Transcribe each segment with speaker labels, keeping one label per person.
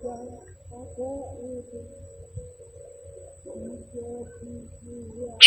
Speaker 1: menjadi jiwa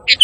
Speaker 1: It